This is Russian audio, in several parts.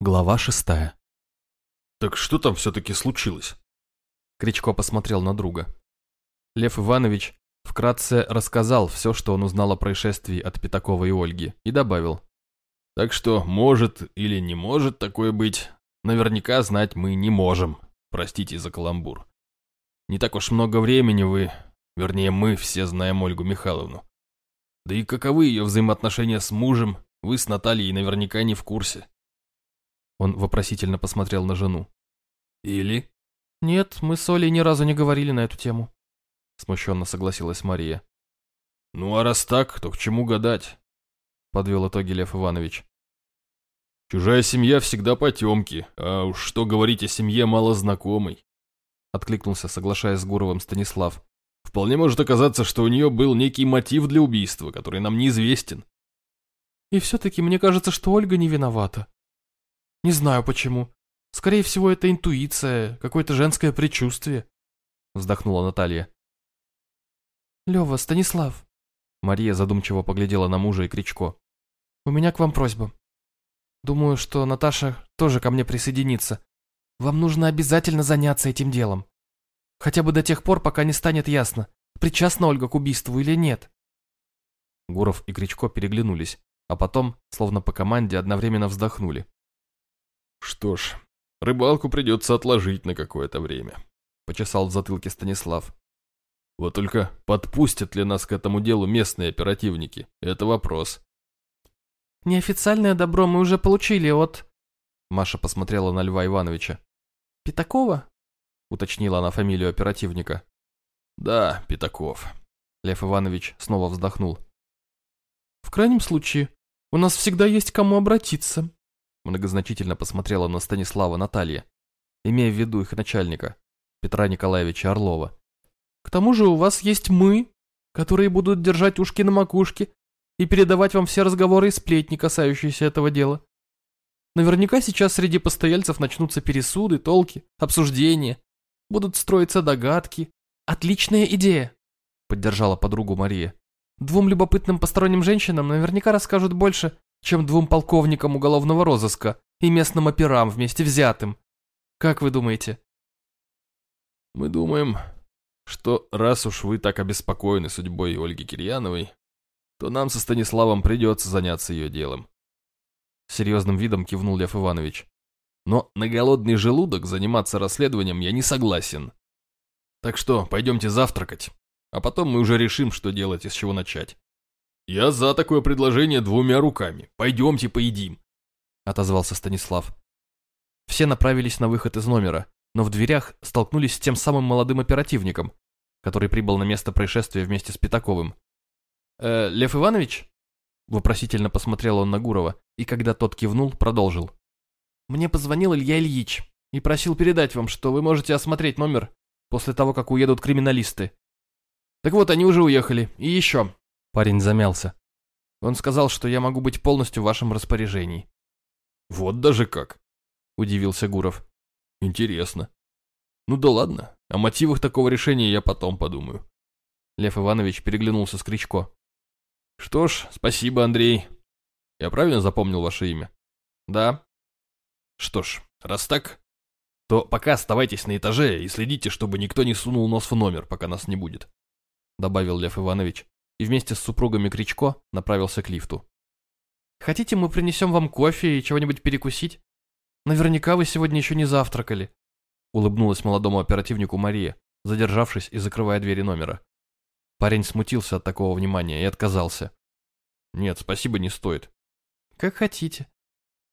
Глава шестая. «Так что там все-таки случилось?» Кричко посмотрел на друга. Лев Иванович вкратце рассказал все, что он узнал о происшествии от Пятакова и Ольги, и добавил. «Так что может или не может такое быть, наверняка знать мы не можем. Простите за каламбур. Не так уж много времени вы, вернее мы все знаем Ольгу Михайловну. Да и каковы ее взаимоотношения с мужем, вы с Натальей наверняка не в курсе. Он вопросительно посмотрел на жену. «Или?» «Нет, мы с Олей ни разу не говорили на эту тему», — смущенно согласилась Мария. «Ну а раз так, то к чему гадать?» — подвел итоги Лев Иванович. «Чужая семья всегда потемки, а уж что говорить о семье малознакомой», — откликнулся, соглашаясь с Гуровым Станислав. «Вполне может оказаться, что у нее был некий мотив для убийства, который нам неизвестен». «И все-таки мне кажется, что Ольга не виновата», не знаю почему. Скорее всего, это интуиция, какое-то женское предчувствие. Вздохнула Наталья. Лева, Станислав. Мария задумчиво поглядела на мужа и Кричко. У меня к вам просьба. Думаю, что Наташа тоже ко мне присоединится. Вам нужно обязательно заняться этим делом. Хотя бы до тех пор, пока не станет ясно, причастна Ольга к убийству или нет. Гуров и Кричко переглянулись, а потом, словно по команде, одновременно вздохнули. Что ж, рыбалку придется отложить на какое-то время, почесал в затылке Станислав. Вот только подпустят ли нас к этому делу местные оперативники? Это вопрос. Неофициальное добро мы уже получили от... Маша посмотрела на Льва Ивановича. Пятакова? Уточнила она фамилию оперативника. Да, Пятаков. Лев Иванович снова вздохнул. В крайнем случае, у нас всегда есть кому обратиться, Многозначительно посмотрела на Станислава Наталья, имея в виду их начальника, Петра Николаевича Орлова. «К тому же у вас есть мы, которые будут держать ушки на макушке и передавать вам все разговоры и сплетни, касающиеся этого дела. Наверняка сейчас среди постояльцев начнутся пересуды, толки, обсуждения, будут строиться догадки. Отличная идея!» Поддержала подругу Мария. «Двум любопытным посторонним женщинам наверняка расскажут больше, чем двум полковникам уголовного розыска и местным операм вместе взятым. Как вы думаете? Мы думаем, что раз уж вы так обеспокоены судьбой Ольги Кирьяновой, то нам со Станиславом придется заняться ее делом. Серьезным видом кивнул Лев Иванович. Но на голодный желудок заниматься расследованием я не согласен. Так что пойдемте завтракать, а потом мы уже решим, что делать и с чего начать. «Я за такое предложение двумя руками. Пойдемте поедим», — отозвался Станислав. Все направились на выход из номера, но в дверях столкнулись с тем самым молодым оперативником, который прибыл на место происшествия вместе с Пятаковым. «Э, Лев Иванович?» Вопросительно посмотрел он на Гурова, и когда тот кивнул, продолжил. «Мне позвонил Илья Ильич и просил передать вам, что вы можете осмотреть номер после того, как уедут криминалисты. Так вот, они уже уехали. И еще, Парень замялся. Он сказал, что я могу быть полностью в вашем распоряжении. Вот даже как, удивился Гуров. Интересно. Ну да ладно, о мотивах такого решения я потом подумаю. Лев Иванович переглянулся с Кричко. Что ж, спасибо, Андрей. Я правильно запомнил ваше имя? Да. Что ж, раз так, то пока оставайтесь на этаже и следите, чтобы никто не сунул нос в номер, пока нас не будет. Добавил Лев Иванович и вместе с супругами Кричко направился к лифту. «Хотите, мы принесем вам кофе и чего-нибудь перекусить? Наверняка вы сегодня еще не завтракали», улыбнулась молодому оперативнику Мария, задержавшись и закрывая двери номера. Парень смутился от такого внимания и отказался. «Нет, спасибо, не стоит». «Как хотите»,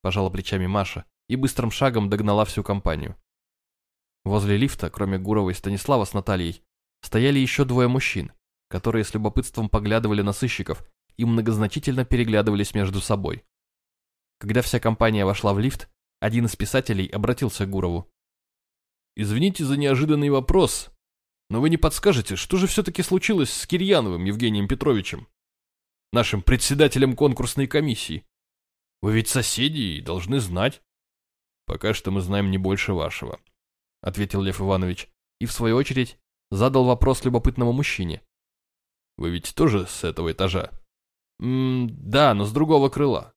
пожала плечами Маша и быстрым шагом догнала всю компанию. Возле лифта, кроме Гурова и Станислава с Натальей, стояли еще двое мужчин, которые с любопытством поглядывали на сыщиков и многозначительно переглядывались между собой. Когда вся компания вошла в лифт, один из писателей обратился к Гурову. «Извините за неожиданный вопрос, но вы не подскажете, что же все-таки случилось с Кирьяновым Евгением Петровичем, нашим председателем конкурсной комиссии? Вы ведь соседи и должны знать». «Пока что мы знаем не больше вашего», — ответил Лев Иванович, и в свою очередь задал вопрос любопытному мужчине. Вы ведь тоже с этого этажа? М да, но с другого крыла.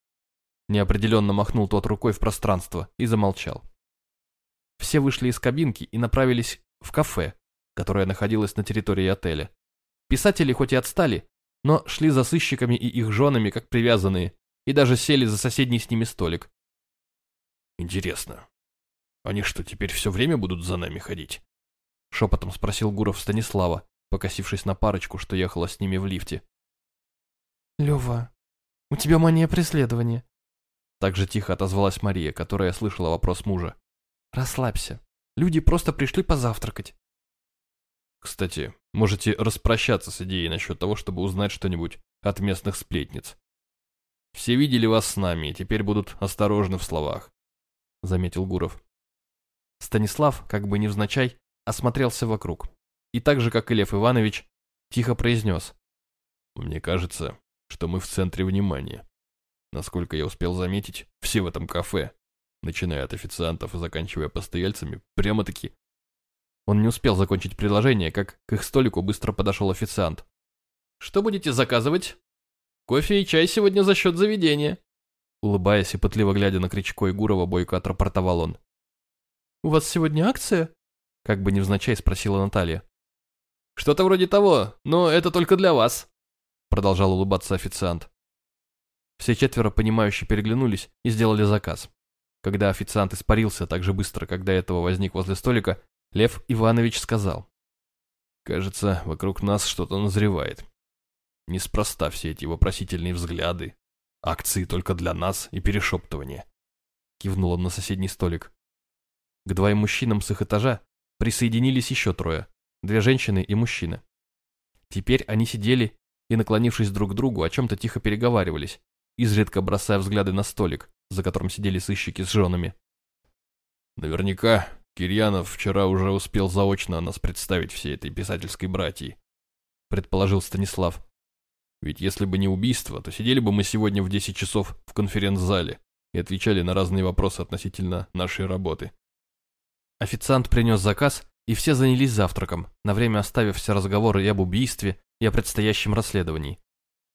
Неопределенно махнул тот рукой в пространство и замолчал. Все вышли из кабинки и направились в кафе, которое находилось на территории отеля. Писатели хоть и отстали, но шли за сыщиками и их женами как привязанные, и даже сели за соседний с ними столик. «Интересно, они что, теперь все время будут за нами ходить?» Шепотом спросил Гуров Станислава, покосившись на парочку, что ехала с ними в лифте. «Лева, у тебя мания преследования». Так же тихо отозвалась Мария, которая слышала вопрос мужа. «Расслабься. Люди просто пришли позавтракать». Кстати, можете распрощаться с идеей насчет того, чтобы узнать что-нибудь от местных сплетниц. Все видели вас с нами и теперь будут осторожны в словах», — заметил Гуров. Станислав, как бы невзначай, осмотрелся вокруг. И так же, как и Лев Иванович, тихо произнес. «Мне кажется, что мы в центре внимания. Насколько я успел заметить, все в этом кафе, начиная от официантов и заканчивая постояльцами, прямо-таки...» Он не успел закончить предложение, как к их столику быстро подошел официант. «Что будете заказывать?» «Кофе и чай сегодня за счет заведения», Улыбаясь и пытливо глядя на Кричко и Гурова, бойко отрапортовал он. «У вас сегодня акция?» Как бы невзначай спросила Наталья. «Что-то вроде того, но это только для вас», продолжал улыбаться официант. Все четверо понимающе переглянулись и сделали заказ. Когда официант испарился так же быстро, как до этого возник возле столика, Лев Иванович сказал. «Кажется, вокруг нас что-то назревает. Неспроста все эти вопросительные взгляды, акции только для нас и перешептывания». Кивнул он на соседний столик. К двоим мужчинам с их этажа присоединились еще трое, две женщины и мужчина. Теперь они сидели и, наклонившись друг к другу, о чем-то тихо переговаривались, изредка бросая взгляды на столик, за которым сидели сыщики с женами. Наверняка Кирьянов вчера уже успел заочно нас представить всей этой писательской братьей, предположил Станислав. Ведь если бы не убийство, то сидели бы мы сегодня в 10 часов в конференц-зале и отвечали на разные вопросы относительно нашей работы. Официант принес заказ, и все занялись завтраком, на время оставив все разговоры и об убийстве, и о предстоящем расследовании.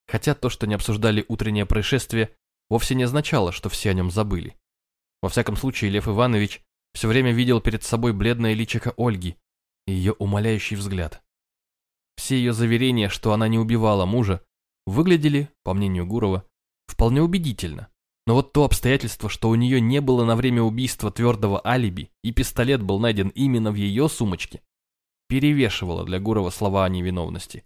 Хотя то, что не обсуждали утреннее происшествие, вовсе не означало, что все о нем забыли. Во всяком случае, Лев Иванович все время видел перед собой бледное личико Ольги и ее умоляющий взгляд. Все ее заверения, что она не убивала мужа, выглядели, по мнению Гурова, вполне убедительно. Но вот то обстоятельство, что у нее не было на время убийства твердого алиби, и пистолет был найден именно в ее сумочке, перевешивало для Гурова слова о невиновности.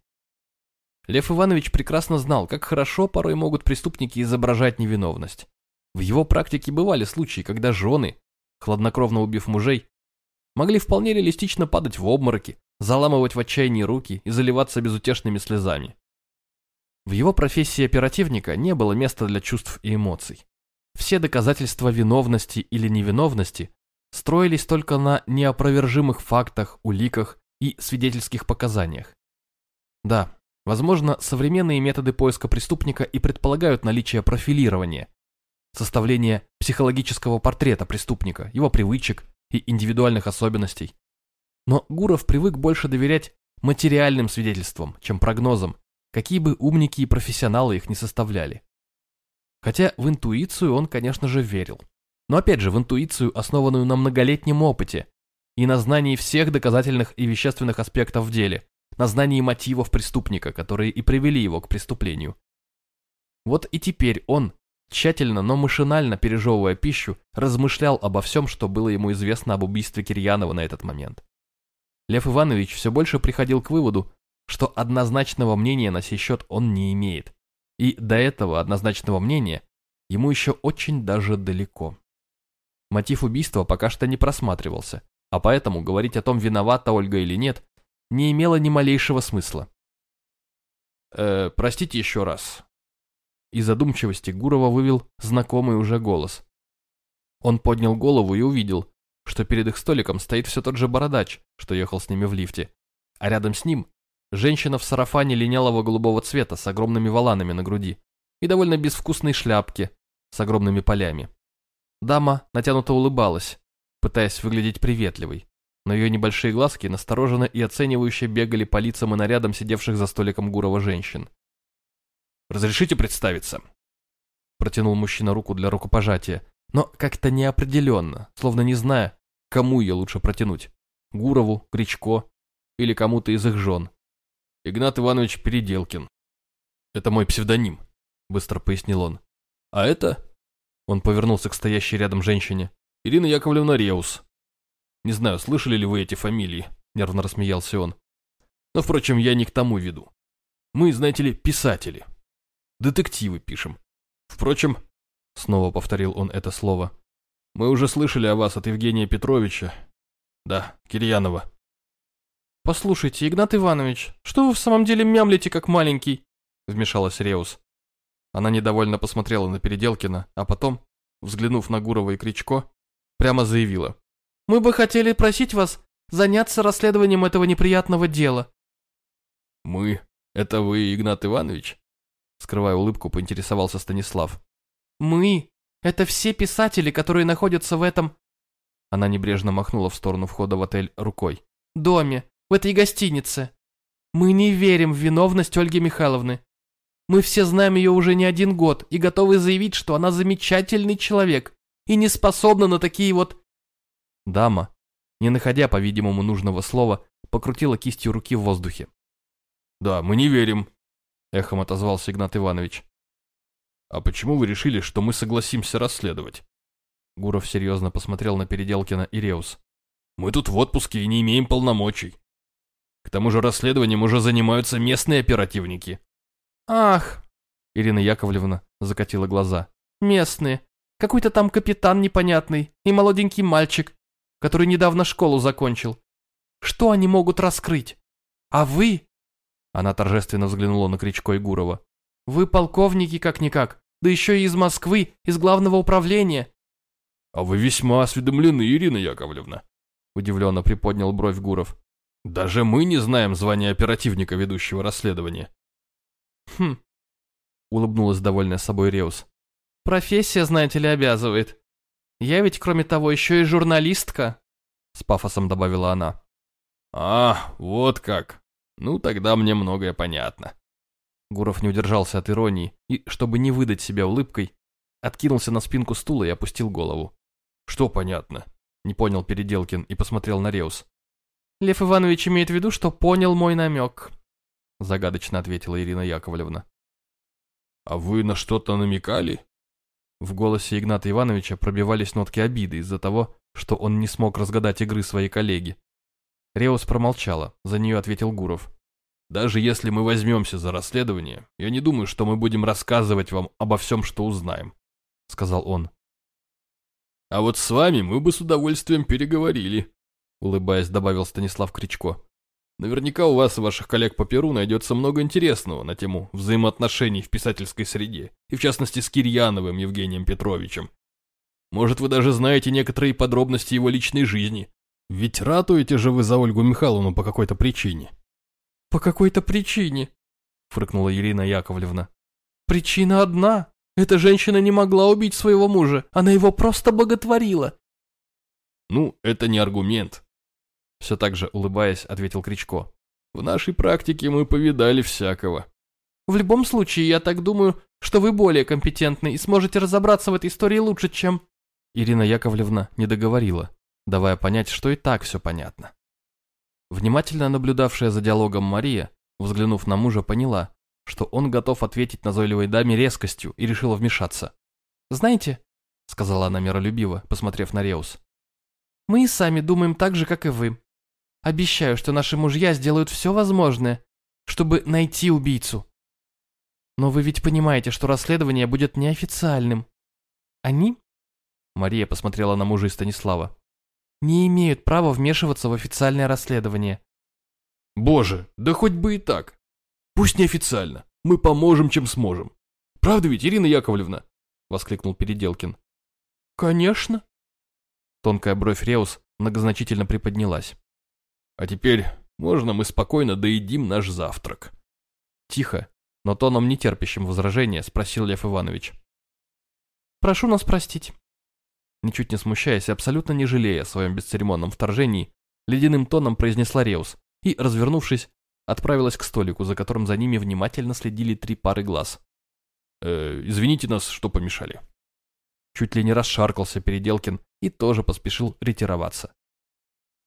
Лев Иванович прекрасно знал, как хорошо порой могут преступники изображать невиновность. В его практике бывали случаи, когда жены, хладнокровно убив мужей, могли вполне реалистично падать в обмороки, заламывать в отчаянии руки и заливаться безутешными слезами. В его профессии оперативника не было места для чувств и эмоций. Все доказательства виновности или невиновности строились только на неопровержимых фактах, уликах и свидетельских показаниях. Да, возможно, современные методы поиска преступника и предполагают наличие профилирования, составления психологического портрета преступника, его привычек и индивидуальных особенностей. Но Гуров привык больше доверять материальным свидетельствам, чем прогнозам, какие бы умники и профессионалы их не составляли. Хотя в интуицию он, конечно же, верил. Но опять же, в интуицию, основанную на многолетнем опыте и на знании всех доказательных и вещественных аспектов в деле, на знании мотивов преступника, которые и привели его к преступлению. Вот и теперь он, тщательно, но машинально пережевывая пищу, размышлял обо всем, что было ему известно об убийстве Кирьянова на этот момент. Лев Иванович все больше приходил к выводу, что однозначного мнения на сей счет он не имеет. И до этого однозначного мнения ему еще очень даже далеко. Мотив убийства пока что не просматривался, а поэтому говорить о том, виновата Ольга или нет, не имело ни малейшего смысла. «Э, простите еще раз». Из задумчивости Гурова вывел знакомый уже голос. Он поднял голову и увидел, что перед их столиком стоит все тот же бородач, что ехал с ними в лифте, а рядом с ним Женщина в сарафане линялого голубого цвета с огромными воланами на груди и довольно безвкусной шляпке с огромными полями. Дама натянуто улыбалась, пытаясь выглядеть приветливой, но ее небольшие глазки настороженно и оценивающе бегали по лицам и нарядам сидевших за столиком Гурова женщин. «Разрешите представиться?» Протянул мужчина руку для рукопожатия, но как-то неопределенно, словно не зная, кому ее лучше протянуть. Гурову, Кричко или кому-то из их жен. Игнат Иванович Переделкин. Это мой псевдоним, быстро пояснил он. А это... Он повернулся к стоящей рядом женщине. Ирина Яковлевна Реус. Не знаю, слышали ли вы эти фамилии, нервно рассмеялся он. Но, впрочем, я не к тому веду. Мы, знаете ли, писатели. Детективы пишем. Впрочем, снова повторил он это слово, мы уже слышали о вас от Евгения Петровича. Да, Кирьянова. Послушайте, Игнат Иванович, что вы в самом деле мямлите, как маленький? Вмешалась Реус. Она недовольно посмотрела на Переделкина, а потом, взглянув на Гурова и Кричко, прямо заявила. «Мы бы хотели просить вас заняться расследованием этого неприятного дела». «Мы? Это вы, Игнат Иванович?» Скрывая улыбку, поинтересовался Станислав. «Мы? Это все писатели, которые находятся в этом...» Она небрежно махнула в сторону входа в отель рукой. «Доме, в этой гостинице. Мы не верим в виновность Ольги Михайловны. Мы все знаем ее уже не один год и готовы заявить, что она замечательный человек и не способна на такие вот...» Дама, не находя, по-видимому, нужного слова, покрутила кистью руки в воздухе. «Да, мы не верим», — эхом отозвался Игнат Иванович. «А почему вы решили, что мы согласимся расследовать?» Гуров серьезно посмотрел на Переделкина и Реус. «Мы тут в отпуске и не имеем полномочий. К тому же расследованием уже занимаются местные оперативники». «Ах!» Ирина Яковлевна закатила глаза. «Местные. Какой-то там капитан непонятный и молоденький мальчик, который недавно школу закончил. Что они могут раскрыть? А вы она торжественно взглянула на Кричко и Гурова. «Вы полковники как-никак, да еще и из Москвы, из главного управления». «А вы весьма осведомлены, Ирина Яковлевна», удивленно приподнял бровь Гуров. «Даже мы не знаем звания оперативника, ведущего расследование». «Хм», улыбнулась довольная собой Реус. «Профессия, знаете ли, обязывает. Я ведь, кроме того, еще и журналистка», с пафосом добавила она. «А, вот как», ну, тогда мне многое понятно. Гуров не удержался от иронии и, чтобы не выдать себя улыбкой, откинулся на спинку стула и опустил голову. Что понятно? Не понял Переделкин и посмотрел на Реус. Лев Иванович имеет в виду, что понял мой намек. Загадочно ответила Ирина Яковлевна. А вы на что-то намекали? В голосе Игната Ивановича пробивались нотки обиды из-за того, что он не смог разгадать игры своей коллеги. Реус промолчала, за нее ответил Гуров. «Даже если мы возьмемся за расследование, я не думаю, что мы будем рассказывать вам обо всем, что узнаем», — сказал он. «А вот с вами мы бы с удовольствием переговорили», — улыбаясь, добавил Станислав Кричко. «Наверняка у вас и ваших коллег по Перу найдется много интересного на тему взаимоотношений в писательской среде, и в частности с Кирьяновым Евгением Петровичем. Может, вы даже знаете некоторые подробности его личной жизни, ведь ратуете же вы за Ольгу Михайловну по какой-то причине. По какой-то причине, фыркнула Ирина Яковлевна. Причина одна. Эта женщина не могла убить своего мужа, она его просто боготворила. Ну, это не аргумент. Все так же улыбаясь, ответил Кричко. В нашей практике мы повидали всякого. В любом случае, я так думаю, что вы более компетентны и сможете разобраться в этой истории лучше, чем... Ирина Яковлевна не договорила давая понять, что и так все понятно. Внимательно наблюдавшая за диалогом Мария, взглянув на мужа, поняла, что он готов ответить назойливой даме резкостью и решила вмешаться. «Знаете», — сказала она миролюбиво, посмотрев на Реус, — «мы и сами думаем так же, как и вы. Обещаю, что наши мужья сделают все возможное, чтобы найти убийцу. Но вы ведь понимаете, что расследование будет неофициальным. Они?» Мария посмотрела на мужа и Станислава не имеют права вмешиваться в официальное расследование. Боже, да хоть бы и так. Пусть неофициально. Мы поможем, чем сможем. Правда ведь, Ирина Яковлевна? Воскликнул Переделкин. Конечно. Тонкая бровь Реус многозначительно приподнялась. А теперь можно мы спокойно доедим наш завтрак? Тихо, но тоном нетерпящим возражения спросил Лев Иванович. Прошу нас простить. Ничуть не смущаясь и абсолютно не жалея о своем бесцеремонном вторжении, ледяным тоном произнесла Реус и, развернувшись, отправилась к столику, за которым за ними внимательно следили три пары глаз. Э, извините нас, что помешали. Чуть ли не расшаркался Переделкин и тоже поспешил ретироваться.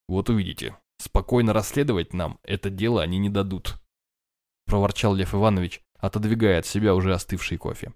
Вот увидите, спокойно расследовать нам это дело они не дадут. Проворчал Лев Иванович, отодвигая от себя уже остывший кофе.